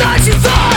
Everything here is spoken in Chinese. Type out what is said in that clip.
拿去走。